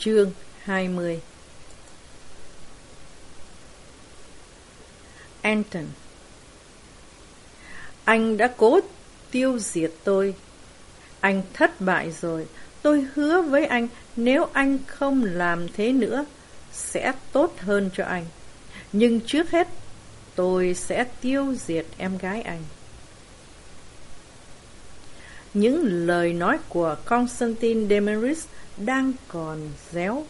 Chương 20 Anton. Anh đã cố tiêu diệt tôi. Anh thất bại rồi. Tôi hứa với anh, Nếu anh không làm thế nữa, Sẽ tốt hơn cho anh. Nhưng trước hết, Tôi sẽ tiêu diệt em gái anh những lời nói của Constantine Demeris đang còn réo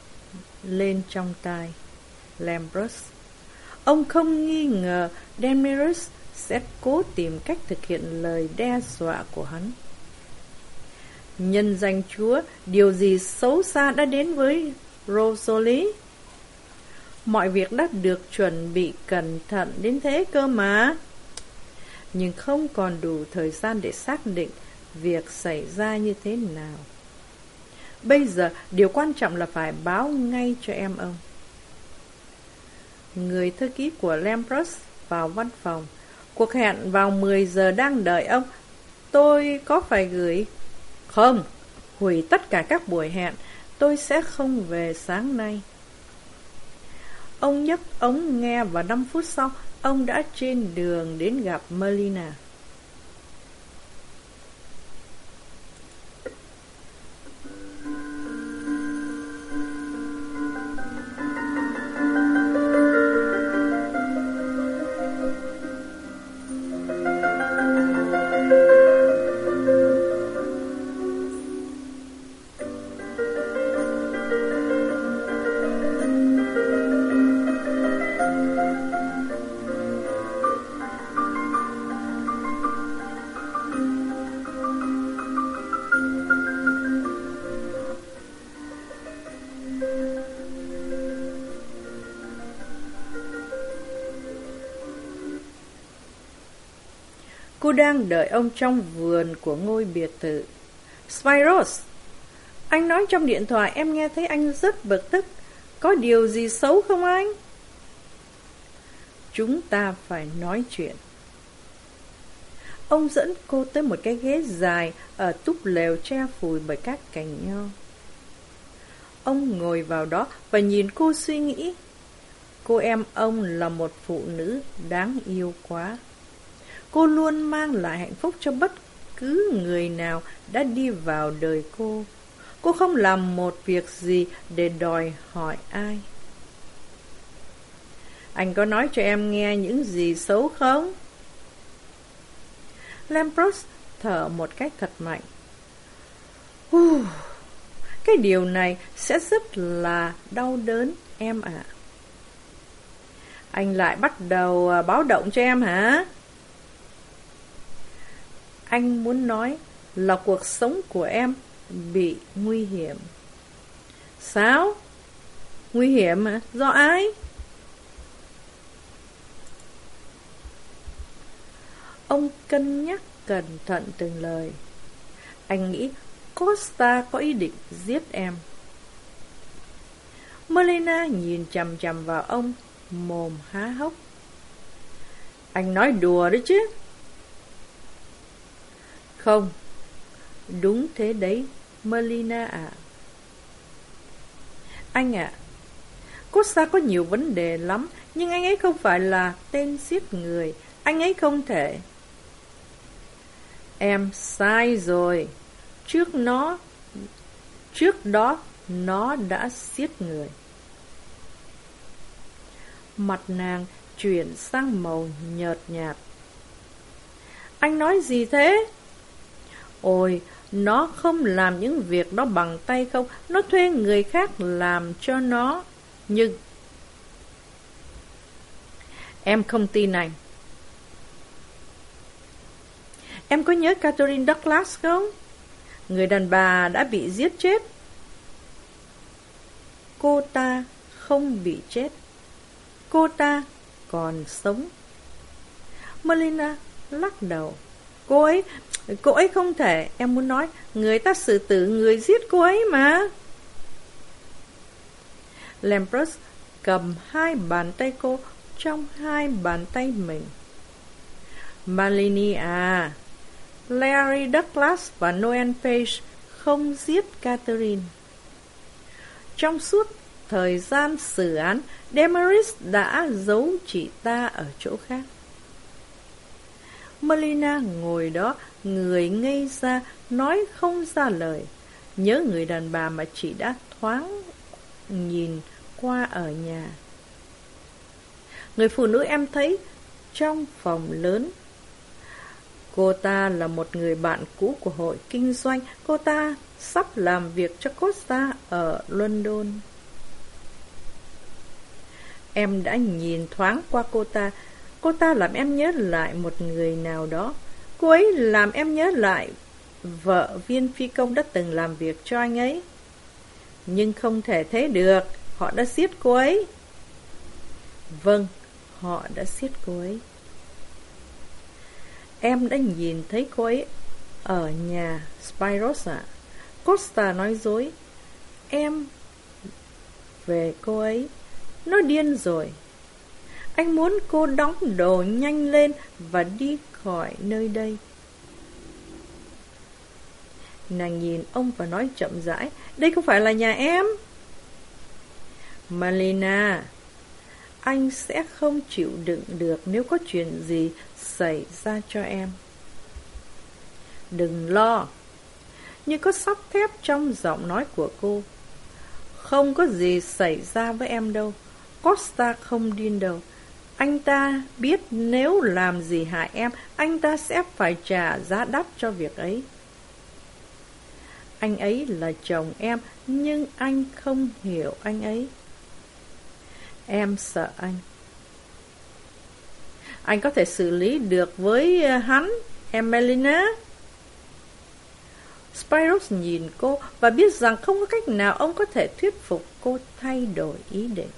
lên trong tai Lambrus. Ông không nghi ngờ Demeris sẽ cố tìm cách thực hiện lời đe dọa của hắn. Nhân danh Chúa, điều gì xấu xa đã đến với Rosalie? Mọi việc đã được chuẩn bị cẩn thận đến thế cơ mà. Nhưng không còn đủ thời gian để xác định việc xảy ra như thế nào. Bây giờ, điều quan trọng là phải báo ngay cho em ông. Người thư ký của Lambrus vào văn phòng. Cuộc hẹn vào 10 giờ đang đợi ông. Tôi có phải gửi? Không, hủy tất cả các buổi hẹn. Tôi sẽ không về sáng nay. Ông nhấc ống nghe và 5 phút sau, ông đã trên đường đến gặp Melina. Cô đang đợi ông trong vườn của ngôi biệt thự. Spiros, anh nói trong điện thoại em nghe thấy anh rất bực tức. Có điều gì xấu không anh? Chúng ta phải nói chuyện. Ông dẫn cô tới một cái ghế dài ở túp lều che phùi bởi các cành nho. Ông ngồi vào đó và nhìn cô suy nghĩ. Cô em ông là một phụ nữ đáng yêu quá. Cô luôn mang lại hạnh phúc cho bất cứ người nào đã đi vào đời cô. Cô không làm một việc gì để đòi hỏi ai. Anh có nói cho em nghe những gì xấu không? Lampros thở một cách thật mạnh. Uh, cái điều này sẽ rất là đau đớn em ạ. Anh lại bắt đầu à, báo động cho em hả? Anh muốn nói là cuộc sống của em bị nguy hiểm. Sao? Nguy hiểm à? Do ai? Ông cân nhắc cẩn thận từng lời. Anh nghĩ Costa có ý định giết em. Melina nhìn chằm chằm vào ông, mồm há hốc. Anh nói đùa đấy chứ. Không, đúng thế đấy, Melina ạ. Anh ạ, à, Costa có nhiều vấn đề lắm, nhưng anh ấy không phải là tên giết người, anh ấy không thể. Em sai rồi, trước nó, trước đó nó đã giết người. Mặt nàng chuyển sang màu nhợt nhạt. Anh nói gì thế? Ôi, nó không làm những việc đó bằng tay không, nó thuê người khác làm cho nó. Nhưng, em không tin này Em có nhớ Catherine Douglas không? Người đàn bà đã bị giết chết. Cô ta không bị chết. Cô ta còn sống. Melina lắc đầu. Cô ấy Cô ấy không thể, em muốn nói, người ta xử tử người giết cô ấy mà. Lambrus cầm hai bàn tay cô trong hai bàn tay mình. Malini à, Larry Douglas và Noel Page không giết Catherine. Trong suốt thời gian xử án, Demaris đã giấu chị ta ở chỗ khác. Melina ngồi đó, người ngây ra, nói không ra lời. Nhớ người đàn bà mà chị đã thoáng nhìn qua ở nhà. Người phụ nữ em thấy trong phòng lớn. Cô ta là một người bạn cũ của hội kinh doanh. Cô ta sắp làm việc cho Costa ở London. Em đã nhìn thoáng qua cô ta. Cô ta làm em nhớ lại một người nào đó. Cô ấy làm em nhớ lại vợ viên phi công đã từng làm việc cho anh ấy. Nhưng không thể thế được, họ đã giết cô ấy. Vâng, họ đã giết cô ấy. Em đã nhìn thấy cô ấy ở nhà Spirosa. Costa nói dối. Em về cô ấy. Nó điên rồi. Anh muốn cô đóng đồ nhanh lên và đi khỏi nơi đây. Nàng nhìn ông và nói chậm rãi, đây không phải là nhà em. Malina, anh sẽ không chịu đựng được nếu có chuyện gì xảy ra cho em. Đừng lo. Như có sắt thép trong giọng nói của cô. Không có gì xảy ra với em đâu. Costa không điên đâu. Anh ta biết nếu làm gì hại em, anh ta sẽ phải trả giá đắt cho việc ấy. Anh ấy là chồng em, nhưng anh không hiểu anh ấy. Em sợ anh. Anh có thể xử lý được với ờ, hắn, em Melina. Spiros nhìn cô và biết rằng không có cách nào ông có thể thuyết phục cô thay đổi ý định.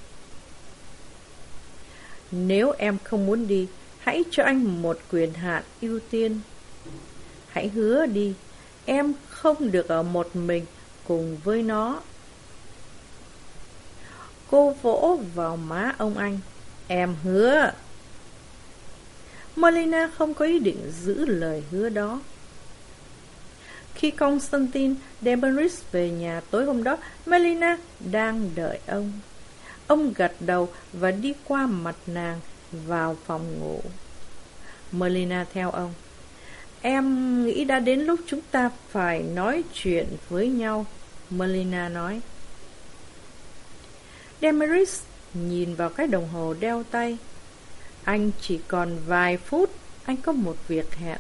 Nếu em không muốn đi, hãy cho anh một quyền hạn ưu tiên. Hãy hứa đi, em không được ở một mình cùng với nó. Cô vỗ vào má ông anh. Em hứa. Molina không có ý định giữ lời hứa đó. Khi Constantine Demeris về nhà tối hôm đó, Melina đang đợi ông. Ông gật đầu và đi qua mặt nàng vào phòng ngủ. Melina theo ông. Em nghĩ đã đến lúc chúng ta phải nói chuyện với nhau, Melina nói. Demeris nhìn vào cái đồng hồ đeo tay. Anh chỉ còn vài phút, anh có một việc hẹn.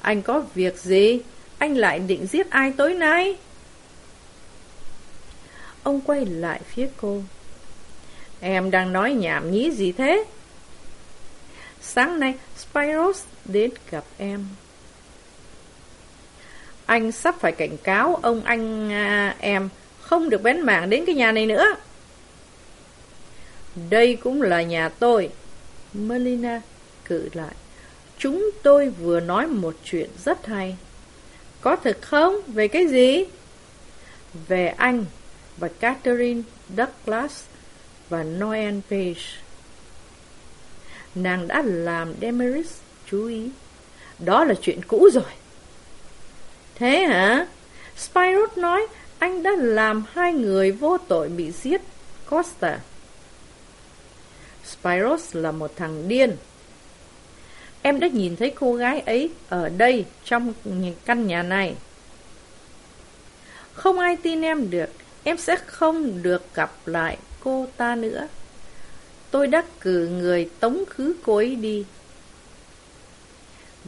Anh có việc gì? Anh lại định giết ai tối nay? Ông quay lại phía cô. Em đang nói nhảm nhí gì thế? Sáng nay, Spiros đến gặp em. Anh sắp phải cảnh cáo ông anh à, em không được bén mảng đến cái nhà này nữa. Đây cũng là nhà tôi. Melina cự lại. Chúng tôi vừa nói một chuyện rất hay. Có thật không? Về cái gì? Về anh và Catherine Douglas và Noel Page. Nàng đã làm Demeris chú ý. Đó là chuyện cũ rồi. Thế hả? Spyros nói anh đã làm hai người vô tội bị giết. Costa. Spyros là một thằng điên. Em đã nhìn thấy cô gái ấy ở đây trong căn nhà này. Không ai tin em được, em sẽ không được gặp lại cô ta nữa. Tôi đã cử người tống khứ cô ấy đi.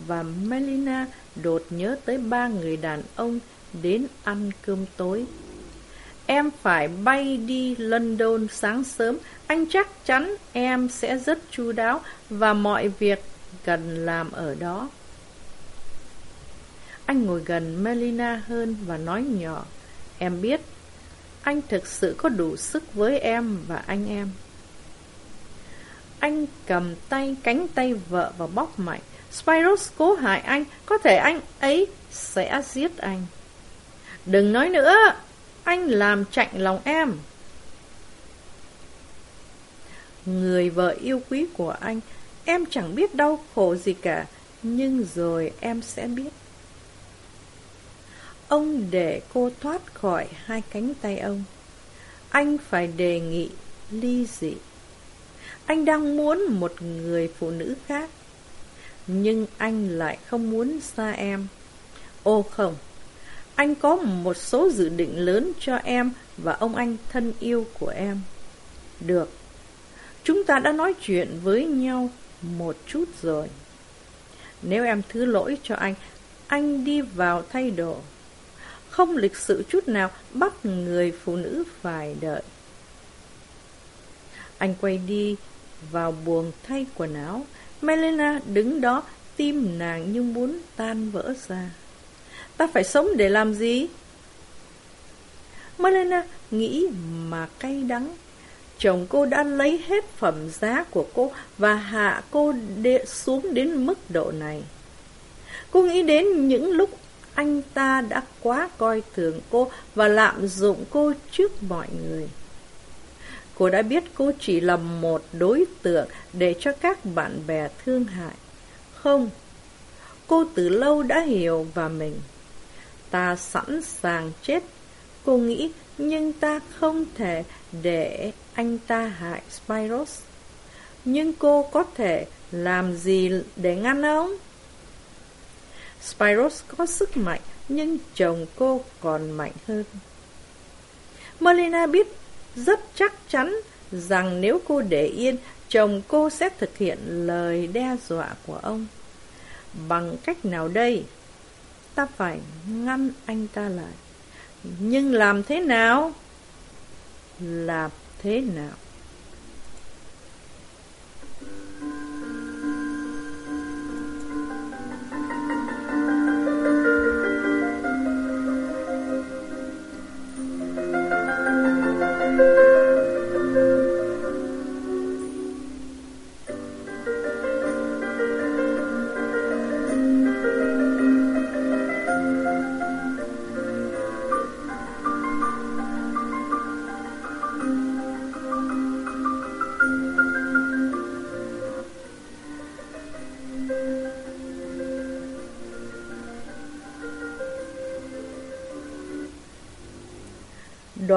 Và Melina đột nhớ tới ba người đàn ông đến ăn cơm tối. Em phải bay đi London sáng sớm, anh chắc chắn em sẽ rất chu đáo và mọi việc cần làm ở đó. Anh ngồi gần Melina hơn và nói nhỏ, em biết, anh thực sự có đủ sức với em và anh em. Anh cầm tay, cánh tay vợ và bóp mạnh. Spiros cố hại anh, có thể anh ấy sẽ giết anh. Đừng nói nữa, anh làm chạnh lòng em. Người vợ yêu quý của anh, em chẳng biết đau khổ gì cả, nhưng rồi em sẽ biết ông để cô thoát khỏi hai cánh tay ông. Anh phải đề nghị ly dị. Anh đang muốn một người phụ nữ khác, nhưng anh lại không muốn xa em. Ô không, anh có một số dự định lớn cho em và ông anh thân yêu của em. Được, chúng ta đã nói chuyện với nhau một chút rồi. Nếu em thứ lỗi cho anh, anh đi vào thay đồ. Không lịch sự chút nào bắt người phụ nữ phải đợi. Anh quay đi vào buồng thay quần áo. Melena đứng đó, tim nàng như muốn tan vỡ ra. Ta phải sống để làm gì? Melena nghĩ mà cay đắng. Chồng cô đã lấy hết phẩm giá của cô và hạ cô đê xuống đến mức độ này. Cô nghĩ đến những lúc anh ta đã quá coi thường cô và lạm dụng cô trước mọi người. Cô đã biết cô chỉ là một đối tượng để cho các bạn bè thương hại. Không, cô từ lâu đã hiểu và mình. Ta sẵn sàng chết, cô nghĩ, nhưng ta không thể để anh ta hại Spiros. Nhưng cô có thể làm gì để ngăn ông? Spiros có sức mạnh, nhưng chồng cô còn mạnh hơn. Melina biết rất chắc chắn rằng nếu cô để yên, chồng cô sẽ thực hiện lời đe dọa của ông. Bằng cách nào đây? Ta phải ngăn anh ta lại. Nhưng làm thế nào? Làm thế nào?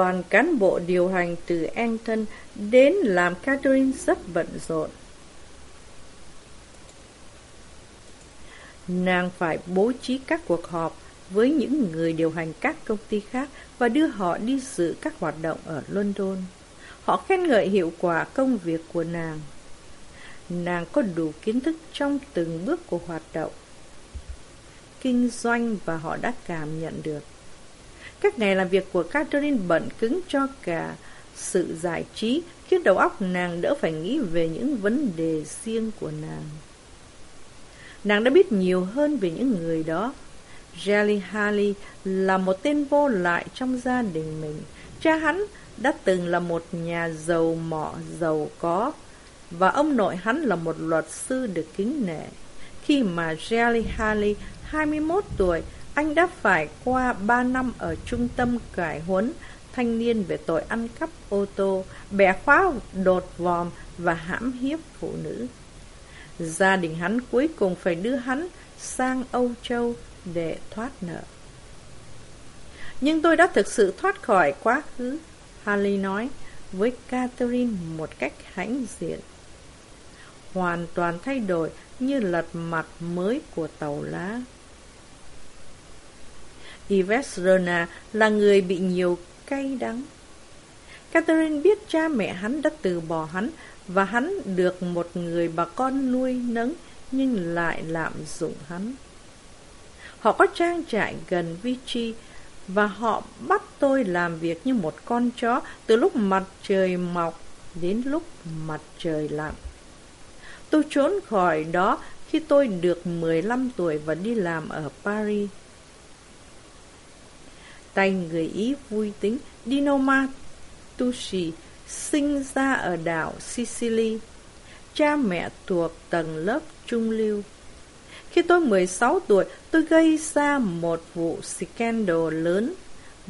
Đoàn cán bộ điều hành từ Anton đến làm Catherine rất bận rộn. Nàng phải bố trí các cuộc họp với những người điều hành các công ty khác và đưa họ đi dự các hoạt động ở London. Họ khen ngợi hiệu quả công việc của nàng. Nàng có đủ kiến thức trong từng bước của hoạt động, kinh doanh và họ đã cảm nhận được. Các ngày làm việc của Catherine bận cứng cho cả sự giải trí, khiến đầu óc nàng đỡ phải nghĩ về những vấn đề riêng của nàng. Nàng đã biết nhiều hơn về những người đó. Jelly Harley là một tên vô lại trong gia đình mình. Cha hắn đã từng là một nhà giàu mỏ giàu có, và ông nội hắn là một luật sư được kính nể. Khi mà Jelly Harley, 21 tuổi, anh đã phải qua 3 năm ở trung tâm cải huấn thanh niên về tội ăn cắp ô tô, bẻ khóa đột vòm và hãm hiếp phụ nữ. Gia đình hắn cuối cùng phải đưa hắn sang Âu Châu để thoát nợ. Nhưng tôi đã thực sự thoát khỏi quá khứ, Harley nói với Catherine một cách hãnh diện. Hoàn toàn thay đổi như lật mặt mới của tàu lá. Ivesrona là người bị nhiều cay đắng. Catherine biết cha mẹ hắn đã từ bỏ hắn và hắn được một người bà con nuôi nấng nhưng lại lạm dụng hắn. Họ có trang trại gần Vichy và họ bắt tôi làm việc như một con chó từ lúc mặt trời mọc đến lúc mặt trời lặn. Tôi trốn khỏi đó khi tôi được 15 tuổi và đi làm ở Paris tay người Ý vui tính Dinoma Tucci sinh ra ở đảo Sicily. Cha mẹ thuộc tầng lớp trung lưu. Khi tôi 16 tuổi, tôi gây ra một vụ scandal lớn,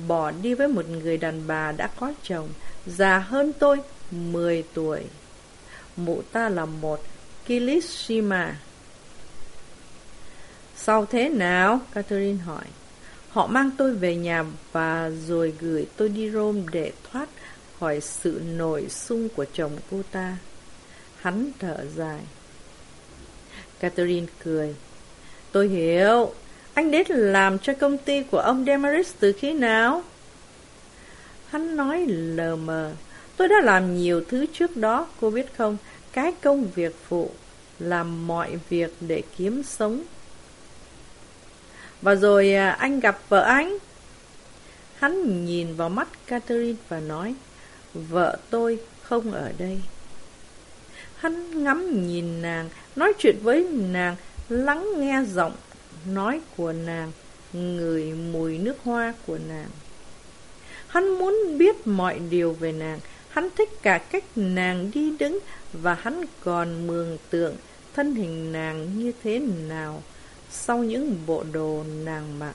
bỏ đi với một người đàn bà đã có chồng, già hơn tôi 10 tuổi. Mụ ta là một Kilishima. Sau thế nào? Catherine hỏi. Họ mang tôi về nhà và rồi gửi tôi đi Rome để thoát khỏi sự nổi sung của chồng cô ta. Hắn thở dài. Catherine cười. Tôi hiểu. Anh đến làm cho công ty của ông Demaris từ khi nào? Hắn nói lờ mờ. Tôi đã làm nhiều thứ trước đó, cô biết không? Cái công việc phụ, làm mọi việc để kiếm sống. Và rồi à, anh gặp vợ anh. Hắn nhìn vào mắt Catherine và nói, vợ tôi không ở đây. Hắn ngắm nhìn nàng, nói chuyện với nàng, lắng nghe giọng nói của nàng, người mùi nước hoa của nàng. Hắn muốn biết mọi điều về nàng, hắn thích cả cách nàng đi đứng và hắn còn mường tượng thân hình nàng như thế nào sau những bộ đồ nàng mặc.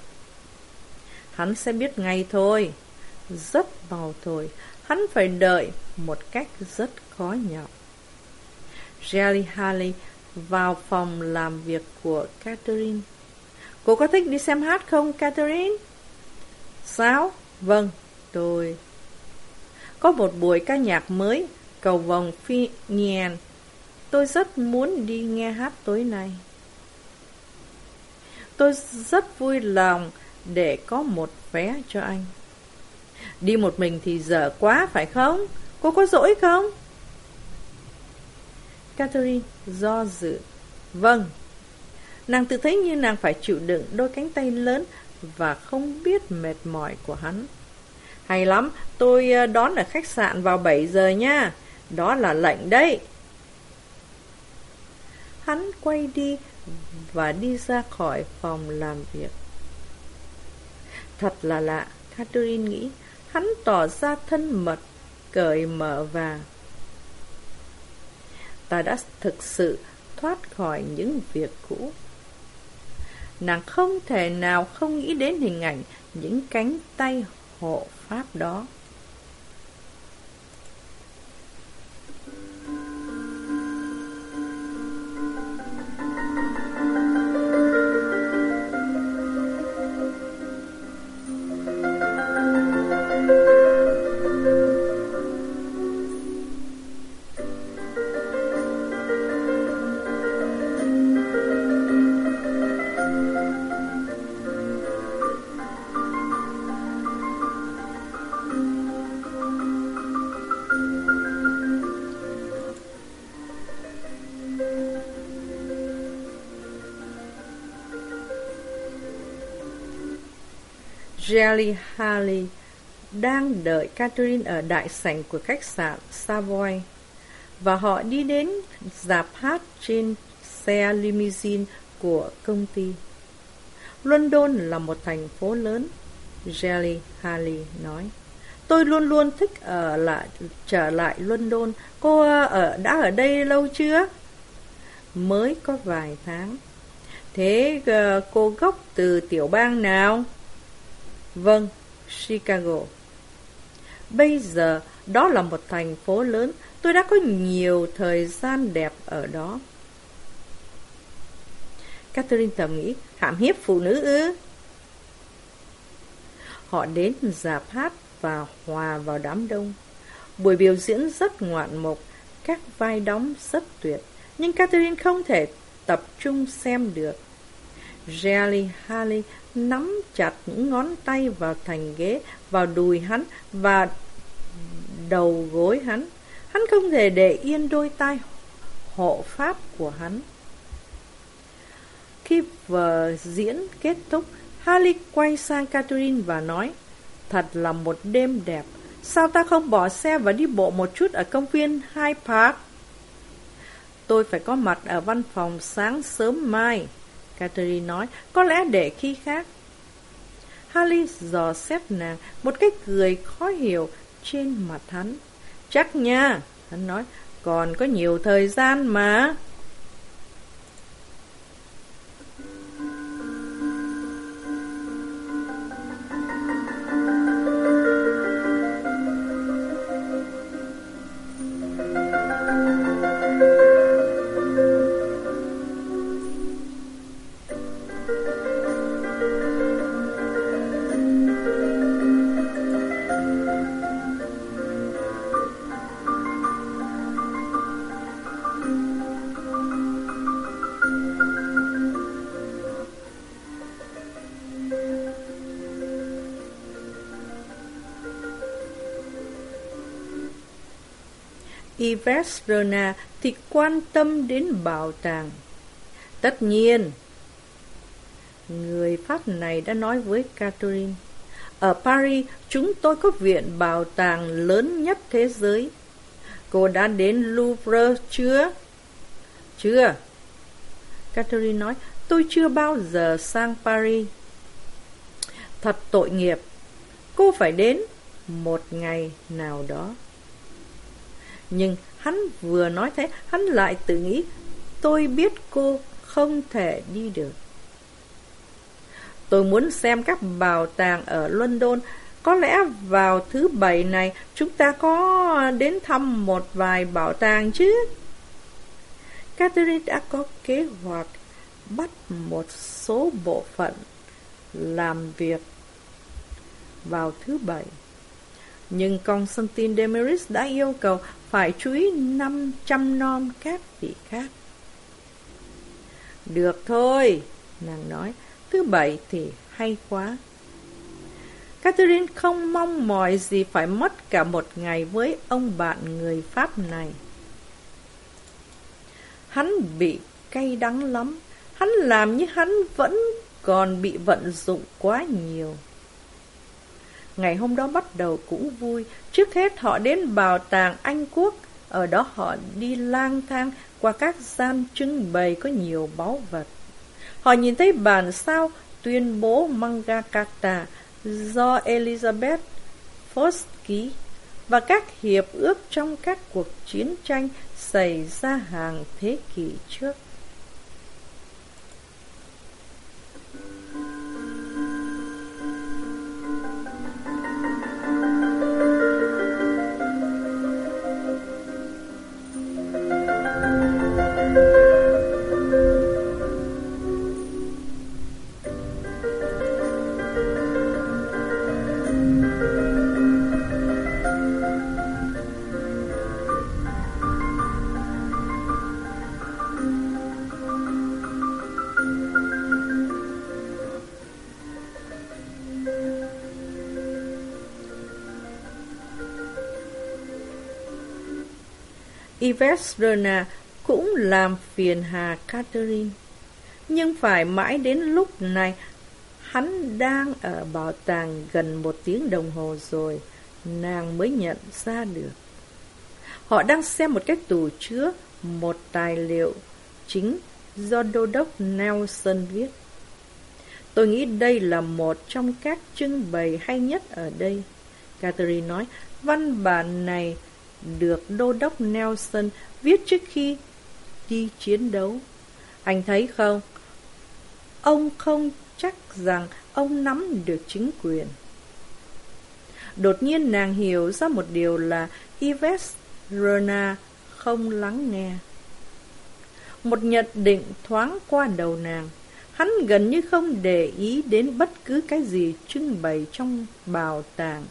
Hắn sẽ biết ngay thôi, rất mau thôi, hắn phải đợi một cách rất khó nhọc. Jelly Harley vào phòng làm việc của Catherine. Cô có thích đi xem hát không, Catherine? Sao? Vâng, tôi. Có một buổi ca nhạc mới, cầu vòng phi nhàn. Tôi rất muốn đi nghe hát tối nay. Tôi rất vui lòng để có một vé cho anh. Đi một mình thì dở quá phải không? Cô có dỗi không? Catherine do dự. Vâng. Nàng tự thấy như nàng phải chịu đựng đôi cánh tay lớn và không biết mệt mỏi của hắn. Hay lắm, tôi ờ, đón ở khách sạn vào 7 giờ nha. Đó là lệnh đấy. Hắn quay đi và đi ra khỏi phòng làm việc. Thật là lạ, Catherine nghĩ. Hắn tỏ ra thân mật, cởi mở và ta đã thực sự thoát khỏi những việc cũ. Nàng không thể nào không nghĩ đến hình ảnh những cánh tay hộ pháp đó. Jelly Harley đang đợi Catherine ở đại sảnh của khách sạn Savoy và họ đi đến dạp hát trên xe limousine của công ty. London là một thành phố lớn, Jelly Harley nói. Tôi luôn luôn thích ở lại trở lại London. Cô ở đã ở đây lâu chưa? Mới có vài tháng. Thế ờ, cô gốc từ tiểu bang nào? Vâng, Chicago. Bây giờ, đó là một thành phố lớn, tôi đã có nhiều thời gian đẹp ở đó. Catherine thầm nghĩ, hãm hiếp phụ nữ ư? Họ đến dạp hát và hòa vào đám đông. Buổi biểu diễn rất ngoạn mục, các vai đóng rất tuyệt, nhưng Catherine không thể tập trung xem được. Jelly Harley nắm chặt những ngón tay vào thành ghế, vào đùi hắn và đầu gối hắn. Hắn không thể để yên đôi tay hộ pháp của hắn. Khi vở diễn kết thúc, Harley quay sang Catherine và nói, Thật là một đêm đẹp, sao ta không bỏ xe và đi bộ một chút ở công viên Hyde Park? Tôi phải có mặt ở văn phòng sáng sớm mai. Catherine nói, có lẽ để khi khác. Harley dò xét nàng, một cái cười khó hiểu trên mặt hắn. Chắc nha, hắn nói, còn có nhiều thời gian mà. Yves thì quan tâm đến bảo tàng. Tất nhiên, người Pháp này đã nói với Catherine, ở Paris chúng tôi có viện bảo tàng lớn nhất thế giới. Cô đã đến Louvre chưa? Chưa. Catherine nói, tôi chưa bao giờ sang Paris. Thật tội nghiệp. Cô phải đến một ngày nào đó. Nhưng hắn vừa nói thế, hắn lại tự nghĩ, tôi biết cô không thể đi được. Tôi muốn xem các bảo tàng ở London. Có lẽ vào thứ bảy này chúng ta có đến thăm một vài bảo tàng chứ? Catherine đã có kế hoạch bắt một số bộ phận làm việc vào thứ bảy. Nhưng Constantine Demeris đã yêu cầu phải chú ý 500 non các vị khác. Được thôi, nàng nói, thứ bảy thì hay quá. Catherine không mong mỏi gì phải mất cả một ngày với ông bạn người Pháp này. Hắn bị cay đắng lắm, hắn làm như hắn vẫn còn bị vận dụng quá nhiều. Ngày hôm đó bắt đầu cũng vui, trước hết họ đến bảo tàng Anh Quốc, ở đó họ đi lang thang qua các gian trưng bày có nhiều báu vật. Họ nhìn thấy bản sao tuyên bố Mangakata do Elizabeth Frost ký và các hiệp ước trong các cuộc chiến tranh xảy ra hàng thế kỷ trước. Yves cũng làm phiền hà Catherine. Nhưng phải mãi đến lúc này, hắn đang ở bảo tàng gần một tiếng đồng hồ rồi, nàng mới nhận ra được. Họ đang xem một cái tủ chứa một tài liệu chính do đô đốc Nelson viết. Tôi nghĩ đây là một trong các trưng bày hay nhất ở đây. Catherine nói, văn bản này được đô đốc Nelson viết trước khi đi chiến đấu. Anh thấy không? Ông không chắc rằng ông nắm được chính quyền. Đột nhiên nàng hiểu ra một điều là Yves Rona không lắng nghe. Một nhận định thoáng qua đầu nàng. Hắn gần như không để ý đến bất cứ cái gì trưng bày trong bảo tàng.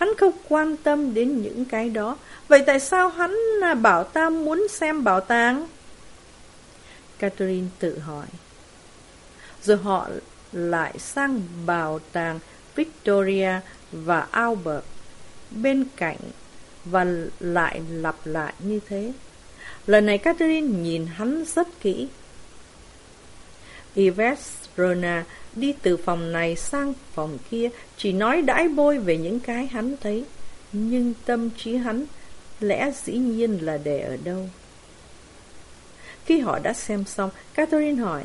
Hắn không quan tâm đến những cái đó. Vậy tại sao hắn à, bảo ta muốn xem bảo tàng? Catherine tự hỏi. Rồi họ lại sang bảo tàng Victoria và Albert bên cạnh và lại lặp lại như thế. Lần này Catherine nhìn hắn rất kỹ. Yves Rona đi từ phòng này sang phòng kia, chỉ nói đãi bôi về những cái hắn thấy. Nhưng tâm trí hắn lẽ dĩ nhiên là để ở đâu. Khi họ đã xem xong, Catherine hỏi,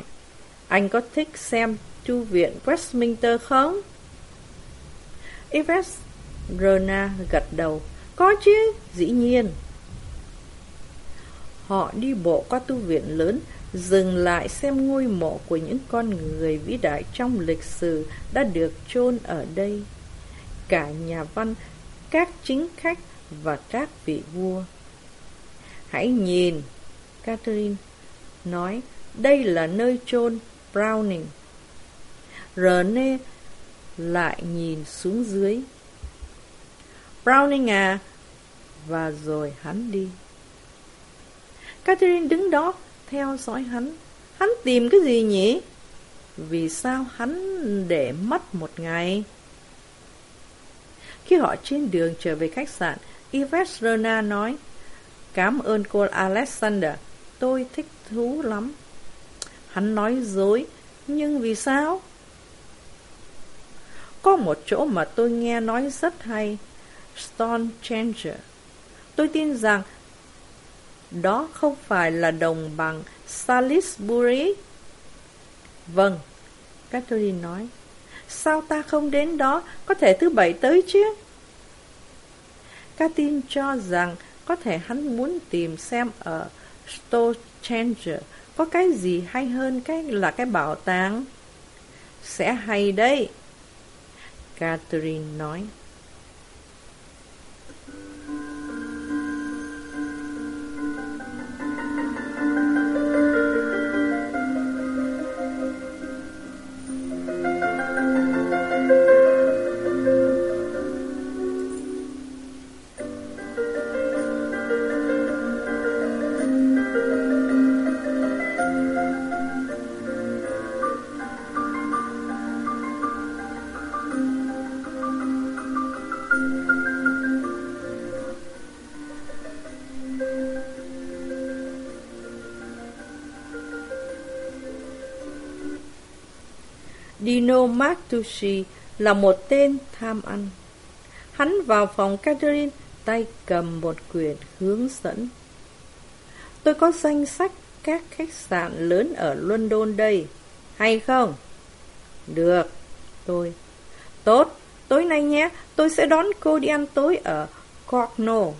anh có thích xem tu viện Westminster không? Yves Rona gật đầu, có chứ, dĩ nhiên. Họ đi bộ qua tu viện lớn, dừng lại xem ngôi mộ của những con người vĩ đại trong lịch sử đã được chôn ở đây. Cả nhà văn, các chính khách và các vị vua. Hãy nhìn, Catherine nói, đây là nơi chôn Browning. René lại nhìn xuống dưới. Browning à, và rồi hắn đi. Catherine đứng đó theo dõi hắn. Hắn tìm cái gì nhỉ? Vì sao hắn để mất một ngày? Khi họ trên đường trở về khách sạn, Yves Rona nói, Cảm ơn cô Alexander, tôi thích thú lắm. Hắn nói dối, nhưng vì sao? Có một chỗ mà tôi nghe nói rất hay, Stone Changer. Tôi tin rằng đó không phải là đồng bằng Salisbury. Vâng, Catherine nói. Sao ta không đến đó, có thể thứ bảy tới chứ? Catherine cho rằng có thể hắn muốn tìm xem ở Stochanger có cái gì hay hơn cái là cái bảo tàng. Sẽ hay đấy. Catherine nói. Dino là một tên tham ăn. Hắn vào phòng Catherine, tay cầm một quyển hướng dẫn. Tôi có danh sách các khách sạn lớn ở London đây, hay không? Được, tôi. Tốt, tối nay nhé, tôi sẽ đón cô đi ăn tối ở Cornwall.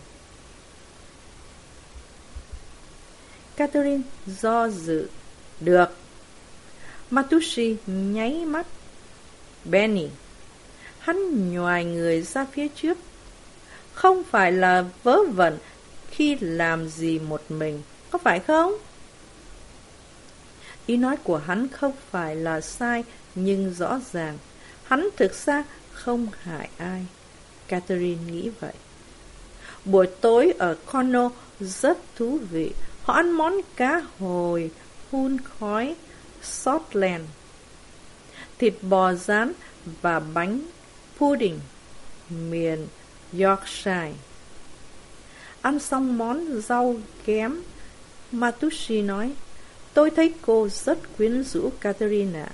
Catherine do dự. Được. Matushi nháy mắt. Benny. Hắn nhòi người ra phía trước. Không phải là vớ vẩn khi làm gì một mình, có phải không? Ý nói của hắn không phải là sai, nhưng rõ ràng, hắn thực ra không hại ai. Catherine nghĩ vậy. Buổi tối ở Cono rất thú vị. Họ ăn món cá hồi, hun khói, Scotland Thịt bò rán và bánh pudding miền Yorkshire Ăn xong món rau kém Matushi nói Tôi thấy cô rất quyến rũ Katerina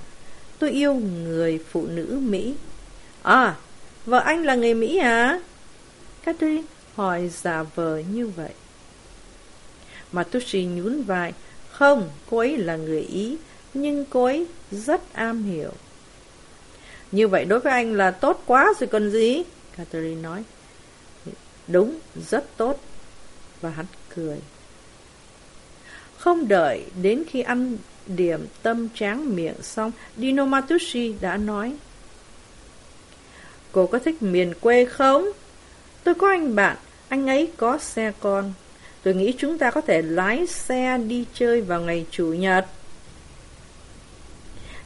Tôi yêu người phụ nữ Mỹ À, vợ anh là người Mỹ à? Catherine hỏi giả vờ như vậy Matushi nhún vai Không, cô ấy là người Ý nhưng cô ấy rất am hiểu. Như vậy đối với anh là tốt quá rồi còn gì? Catherine nói. Đúng, rất tốt. Và hắn cười. Không đợi đến khi ăn điểm tâm tráng miệng xong, Dino Matushi đã nói. Cô có thích miền quê không? Tôi có anh bạn, anh ấy có xe con. Tôi nghĩ chúng ta có thể lái xe đi chơi vào ngày Chủ nhật.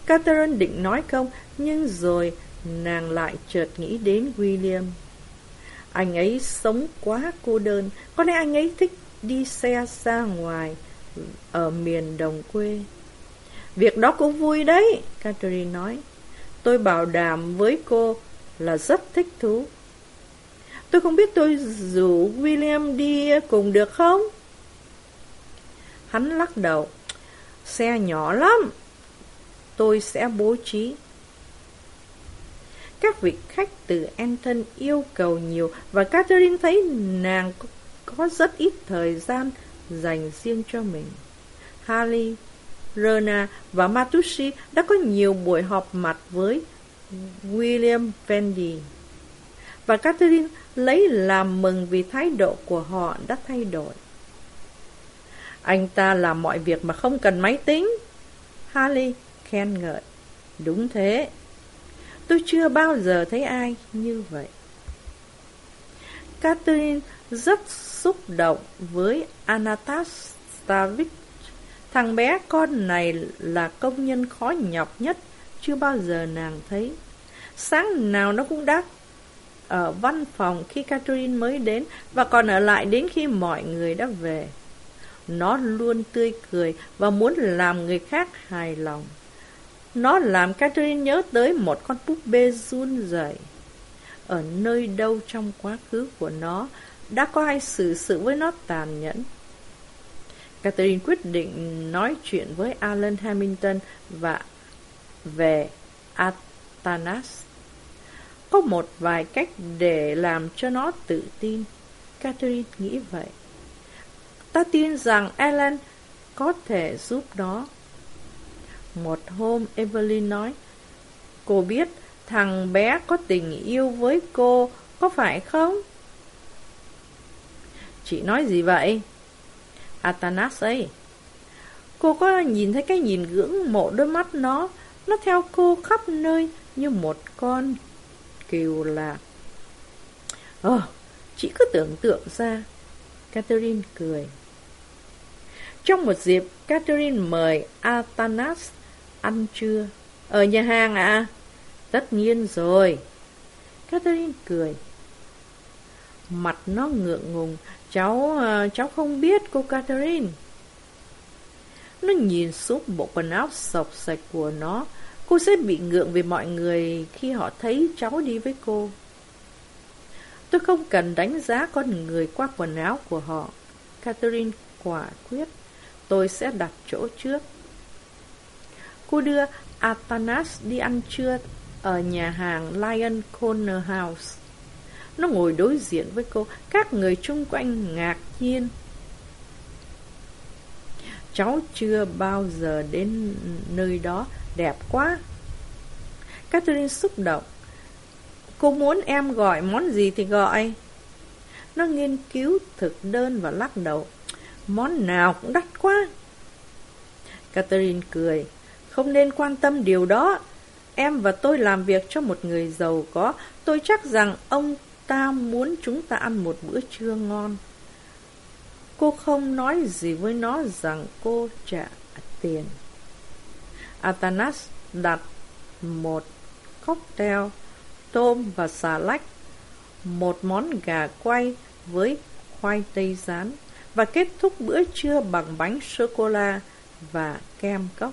Catherine định nói không, nhưng rồi nàng lại chợt nghĩ đến William. Anh ấy sống quá cô đơn, có lẽ anh ấy thích đi xe ra ngoài ở miền đồng quê. Việc đó cũng vui đấy, Catherine nói. Tôi bảo đảm với cô là rất thích thú. Tôi không biết tôi rủ William đi cùng được không? Hắn lắc đầu. Xe nhỏ lắm, tôi sẽ bố trí. Các vị khách từ Anton yêu cầu nhiều và Catherine thấy nàng có rất ít thời gian dành riêng cho mình. Harley, Rona và Matushi đã có nhiều buổi họp mặt với William Vendy. Và Catherine lấy làm mừng vì thái độ của họ đã thay đổi. Anh ta làm mọi việc mà không cần máy tính. Harley khen ngợi. Đúng thế. Tôi chưa bao giờ thấy ai như vậy. Catherine rất xúc động với Anastastavich. Thằng bé con này là công nhân khó nhọc nhất, chưa bao giờ nàng thấy. Sáng nào nó cũng đã ở văn phòng khi Catherine mới đến và còn ở lại đến khi mọi người đã về. Nó luôn tươi cười và muốn làm người khác hài lòng. Nó làm Catherine nhớ tới một con búp bê run rẩy. Ở nơi đâu trong quá khứ của nó, đã có ai xử sự với nó tàn nhẫn. Catherine quyết định nói chuyện với Alan Hamilton và về Athanas. Có một vài cách để làm cho nó tự tin. Catherine nghĩ vậy. Ta tin rằng Alan có thể giúp nó. Một hôm Evelyn nói, cô biết thằng bé có tình yêu với cô, có phải không? Chị nói gì vậy? Atanas ấy. Cô có nhìn thấy cái nhìn ngưỡng mộ đôi mắt nó, nó theo cô khắp nơi như một con kiều lạc. ờ chị cứ tưởng tượng ra. Catherine cười. Trong một dịp, Catherine mời Atanas ăn trưa. Ở nhà hàng à? Tất nhiên rồi. Catherine cười. Mặt nó ngượng ngùng. Cháu, ờ, cháu không biết cô Catherine. Nó nhìn xuống bộ quần áo sọc sạch của nó. Cô sẽ bị ngượng vì mọi người khi họ thấy cháu đi với cô. Tôi không cần đánh giá con người qua quần áo của họ. Catherine quả quyết. Tôi sẽ đặt chỗ trước. Cô đưa Athanas đi ăn trưa ở nhà hàng Lion Corner House. Nó ngồi đối diện với cô, các người chung quanh ngạc nhiên. Cháu chưa bao giờ đến nơi đó, đẹp quá. Catherine xúc động. Cô muốn em gọi món gì thì gọi. Nó nghiên cứu thực đơn và lắc đầu. Món nào cũng đắt quá. Catherine cười. Không nên quan tâm điều đó. Em và tôi làm việc cho một người giàu có. Tôi chắc rằng ông ta muốn chúng ta ăn một bữa trưa ngon. Cô không nói gì với nó rằng cô trả tiền. Atanas đặt một cocktail, tôm và xà lách, một món gà quay với khoai tây rán và kết thúc bữa trưa bằng bánh sô-cô-la và kem cốc.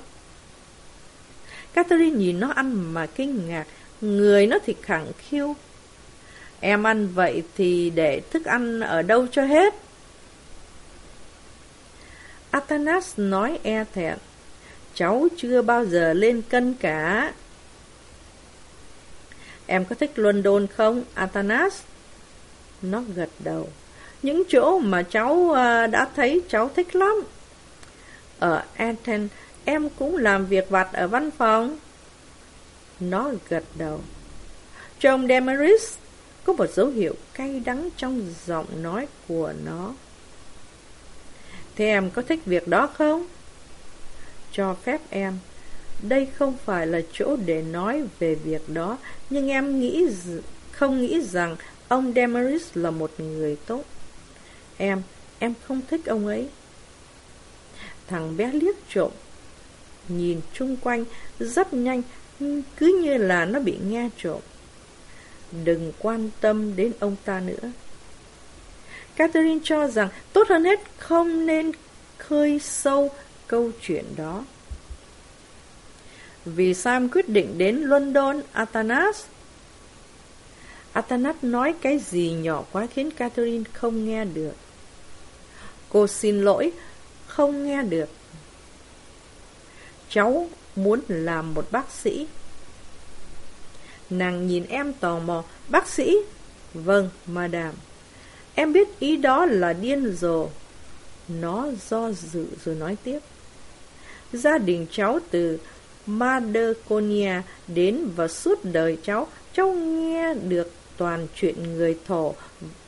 Catherine nhìn nó ăn mà kinh ngạc, người nó thì khẳng khiu. Em ăn vậy thì để thức ăn ở đâu cho hết? Athanas nói e thẹn, cháu chưa bao giờ lên cân cả. Em có thích London không, Athanas? Nó gật đầu. Những chỗ mà cháu à, đã thấy cháu thích lắm. Ở Athens, em cũng làm việc vặt ở văn phòng. Nó gật đầu. Chồng Demaris có một dấu hiệu cay đắng trong giọng nói của nó. Thế em có thích việc đó không? Cho phép em. Đây không phải là chỗ để nói về việc đó, nhưng em nghĩ không nghĩ rằng ông Demaris là một người tốt. Em, em không thích ông ấy. Thằng bé liếc trộm, nhìn chung quanh rất nhanh, cứ như là nó bị nghe trộm. Đừng quan tâm đến ông ta nữa. Catherine cho rằng tốt hơn hết không nên khơi sâu câu chuyện đó. Vì Sam quyết định đến London, Athanas. Athanas nói cái gì nhỏ quá khiến Catherine không nghe được. Cô xin lỗi, không nghe được. Cháu muốn làm một bác sĩ. Nàng nhìn em tò mò, bác sĩ? Vâng, madam Em biết ý đó là điên rồ. Nó do dự rồi nói tiếp. Gia đình cháu từ Madeconia đến và suốt đời cháu, cháu nghe được toàn chuyện người thổ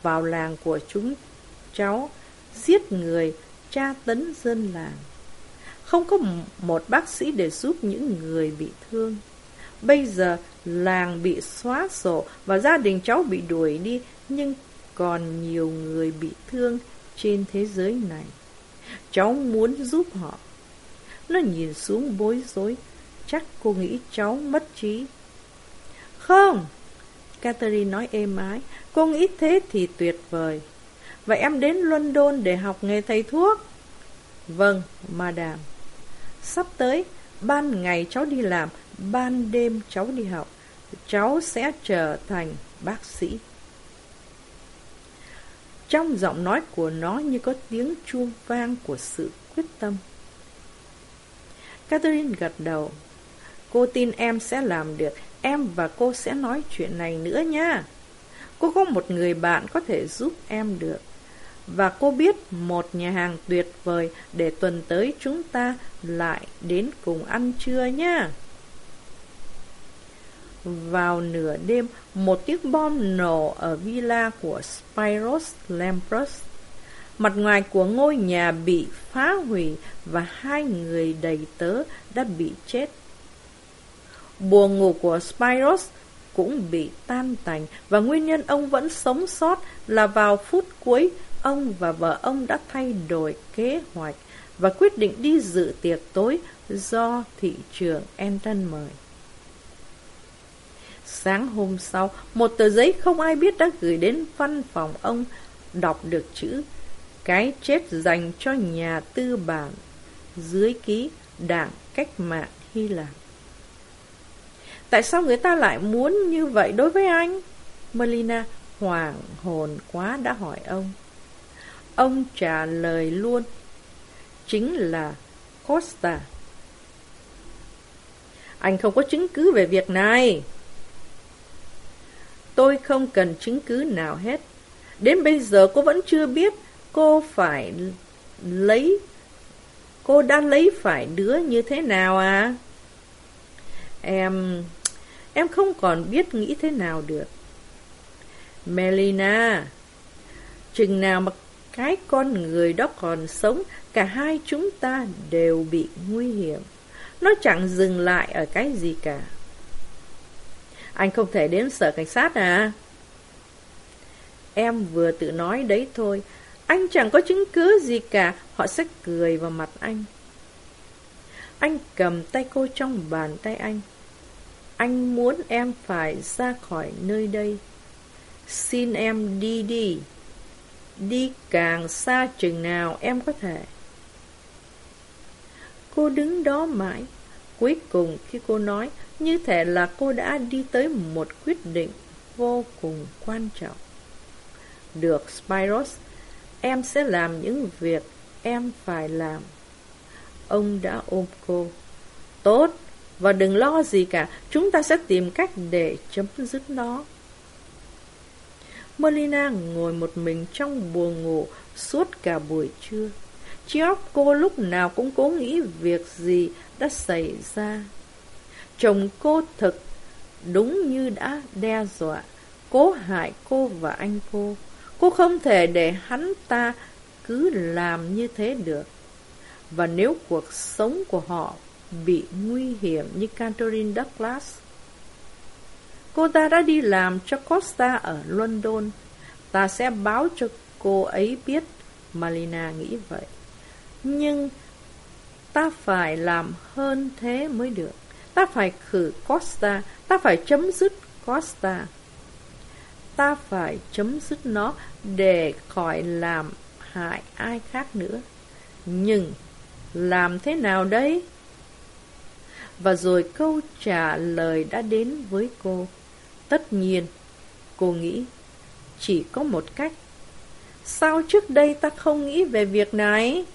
vào làng của chúng cháu, giết người, tra tấn dân làng. Không có một bác sĩ để giúp những người bị thương. Bây giờ làng bị xóa sổ và gia đình cháu bị đuổi đi, nhưng còn nhiều người bị thương trên thế giới này. Cháu muốn giúp họ. Nó nhìn xuống bối rối, chắc cô nghĩ cháu mất trí. Không, Catherine nói êm ái, cô nghĩ thế thì tuyệt vời. Vậy em đến London để học nghề thầy thuốc? Vâng, madam. Sắp tới, ban ngày cháu đi làm, ban đêm cháu đi học. Cháu sẽ trở thành bác sĩ. Trong giọng nói của nó như có tiếng chuông vang của sự quyết tâm. Catherine gật đầu. Cô tin em sẽ làm được, em và cô sẽ nói chuyện này nữa nha. Cô có một người bạn có thể giúp em được. Và cô biết một nhà hàng tuyệt vời để tuần tới chúng ta lại đến cùng ăn trưa nha. Vào nửa đêm, một tiếng bom nổ ở villa của Spiros Lamprus. Mặt ngoài của ngôi nhà bị phá hủy và hai người đầy tớ đã bị chết. Buồng ngủ của Spiros cũng bị tan tành và nguyên nhân ông vẫn sống sót là vào phút cuối ông và vợ ông đã thay đổi kế hoạch và quyết định đi dự tiệc tối do thị trường Enton mời. Sáng hôm sau, một tờ giấy không ai biết đã gửi đến văn phòng ông đọc được chữ Cái chết dành cho nhà tư bản dưới ký Đảng Cách mạng Hy Lạp. Tại sao người ta lại muốn như vậy đối với anh? Melina hoàng hồn quá đã hỏi ông. Ông trả lời luôn. Chính là Costa. Anh không có chứng cứ về việc này. Tôi không cần chứng cứ nào hết. Đến bây giờ cô vẫn chưa biết cô phải lấy... Cô đã lấy phải đứa như thế nào à? Em... Em không còn biết nghĩ thế nào được. Melina, chừng nào mà cái con người đó còn sống, cả hai chúng ta đều bị nguy hiểm. Nó chẳng dừng lại ở cái gì cả. Anh không thể đến sở cảnh sát à? Em vừa tự nói đấy thôi. Anh chẳng có chứng cứ gì cả, họ sẽ cười vào mặt anh. Anh cầm tay cô trong bàn tay anh. Anh muốn em phải ra khỏi nơi đây. Xin em đi đi. Đi càng xa chừng nào em có thể. Cô đứng đó mãi. Cuối cùng khi cô nói, như thể là cô đã đi tới một quyết định vô cùng quan trọng. Được, Spiros, em sẽ làm những việc em phải làm. Ông đã ôm cô. Tốt, và đừng lo gì cả, chúng ta sẽ tìm cách để chấm dứt nó. Melina ngồi một mình trong buồng ngủ suốt cả buổi trưa. Trí óc cô lúc nào cũng cố nghĩ việc gì đã xảy ra. Chồng cô thực đúng như đã đe dọa, cố hại cô và anh cô. Cô không thể để hắn ta cứ làm như thế được. Và nếu cuộc sống của họ bị nguy hiểm như Catherine Douglas, cô ta đã đi làm cho Costa ở London. Ta sẽ báo cho cô ấy biết, Malina nghĩ vậy. Nhưng ta phải làm hơn thế mới được. Ta phải khử Costa, ta phải chấm dứt Costa. Ta phải chấm dứt nó để khỏi làm hại ai khác nữa. Nhưng, làm thế nào đây? Và rồi câu trả lời đã đến với cô. Tất nhiên, cô nghĩ, chỉ có một cách. Sao trước đây ta không nghĩ về việc này?